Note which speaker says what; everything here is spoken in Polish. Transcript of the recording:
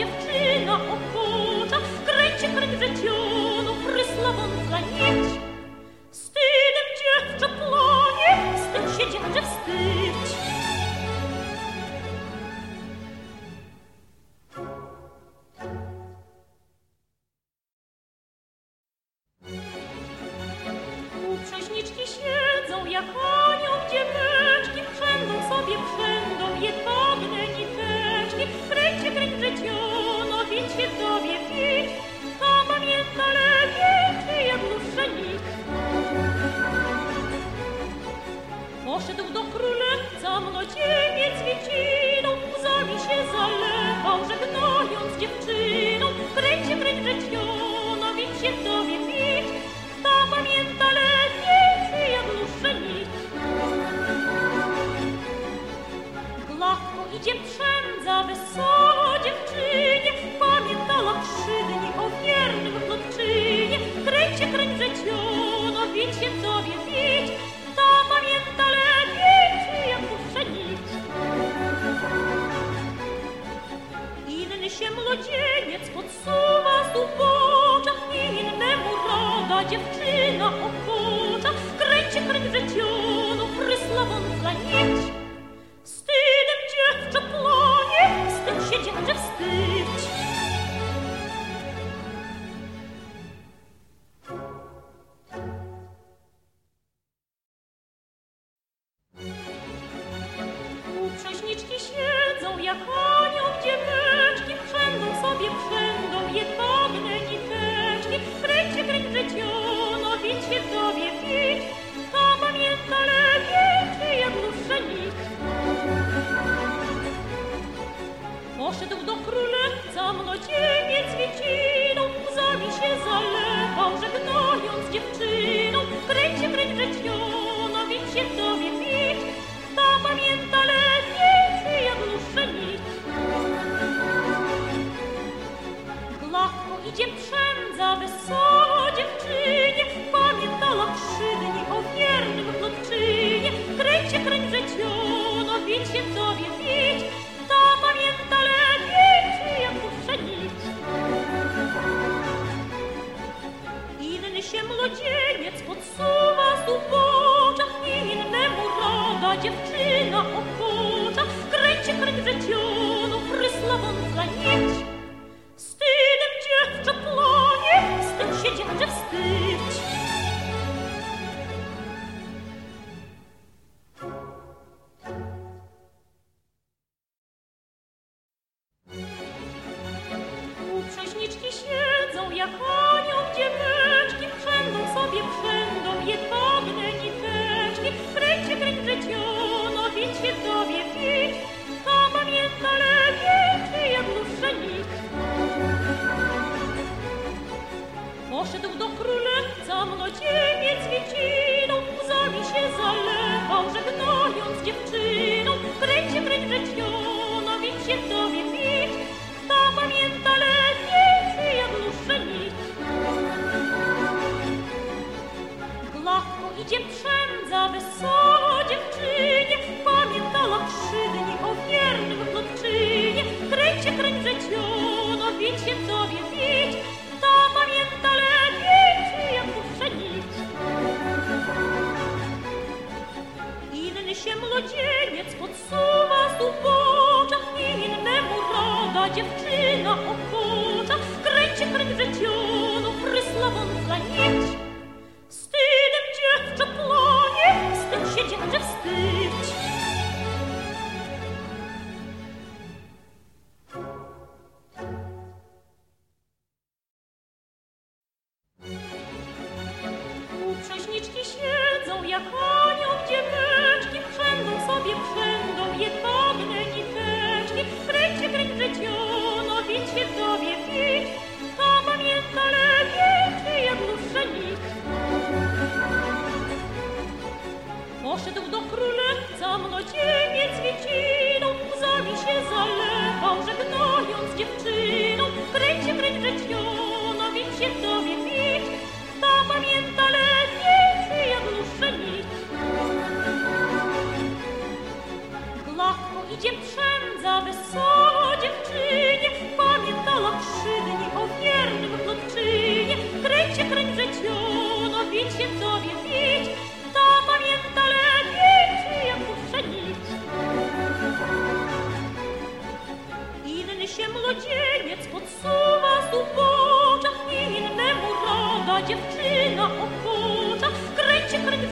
Speaker 1: 是 Poszedł do królewca mnocieniec wieciną, łzami się zalewał, żegnając dziewczyną. Kręć się, kręć wrzeciono, widź się w tobie widź, ta pamięta lepiej, ty jak dłuższe nic. Gładko idzie przędza, wesoło dziewczynie, pamiętała krzywdni o wiernym plotczynie. Kręć się, kręć wrzeciono, widź się w tobie widź, Ще младенець под сума зубоча, і нему рада дівчина охоча, кричить крик вже тьону приславом Dziewczędza wesoło dziewczynie, pamiętała trzy dni o wiernym chłopczynie. Kręć się, kręć życiono, wić się w tobie wić, to pamięta lepiej, jak zawsze nic. Inny się młodzieniec podsuwa z ubocza, innemu roda dziewczyna.